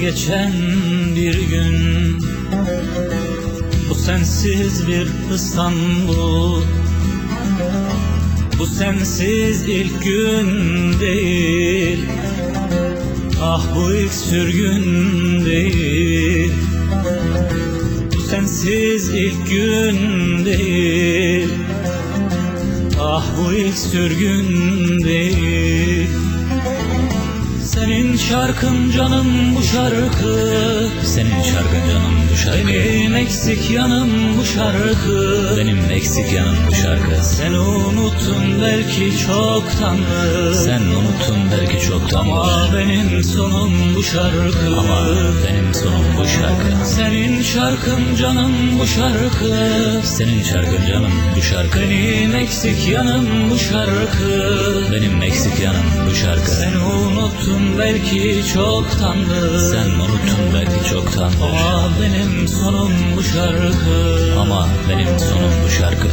geçen bir gün. Bu sensiz bir İstanbul. Bu sensiz ilk gün değil. Ah bu ilk sürgün değil. Bu sensiz ilk gün değil. Ah bu ilk sürgün değil şarkın canım bu şarkı Senin şarkın canım bu şarkı Benim eksik yanım bu şarkı Benim eksik yanım bu şarkı Sen unuttun belki çoktandır Sen unuttun belki çoktandır Ama benim sonum bu şarkı Ama benim sonum bu şarkı Senin şarkın canım bu şarkı Senin şarkın canım bu şarkı Benim eksik yanım bu şarkı Benim eksik yanım bu şarkı Sen unuttun belki çoktandır. Sen unuttun belki çoktandır. Ama benim sonum bu şarkı. Ama benim sonum bu şarkı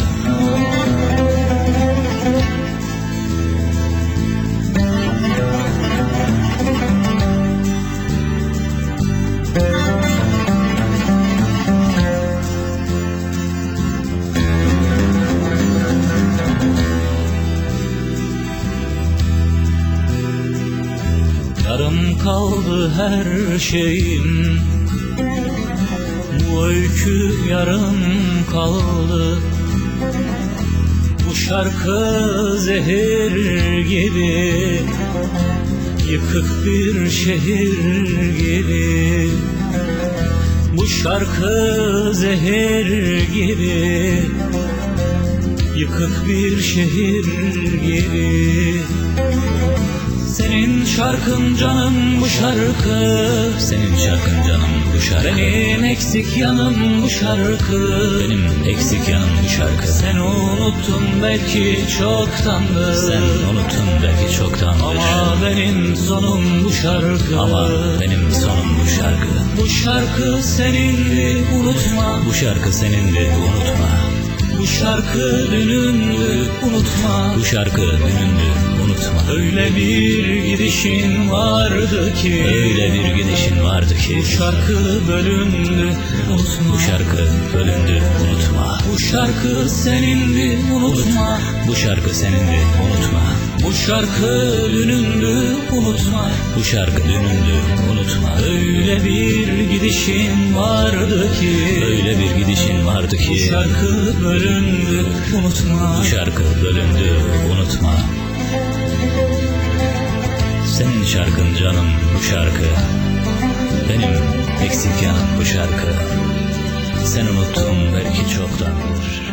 Yarım kaldı her şeyim. Bu öykü yarım kaldı. Bu şarkı zehir gibi. Yıkık bir şehir gibi. Bu şarkı zehir gibi. Yıkık bir şehir gibi senin şarkın canım bu şarkı. Senin şarkın canım bu şarkı. Benim eksik yanım bu şarkı. Benim eksik yanım bu şarkı. Sen unuttun belki çoktandır. Sen unuttun belki çoktandır. Ama benim sonum bu şarkı. Ama benim sonum bu şarkı. Bu şarkı senindi unutma. Bu şarkı senindi unutma Bu şarkı dünündü unutma. Bu şarkı dünündü unutma. Öyle bir gidişin vardı ki. Öyle bir gidişin vardı ki. Bu şarkı bölündü unutma. Bu şarkı bölündü unutma. Bu şarkı senindi unutma. Bu şarkı senindi unutma Bu şarkı dünündü unutma. Bu şarkı dünündü unutma. Öyle bir gidişin vardı ki. Öyle bir gidişin vardı Bu ki şarkı bölündü unutma. Bu şarkı bölündü unutma. Senin şarkın canım bu şarkı. Benim eksik yanım bu şarkı. Sen unuttun belki çoktandır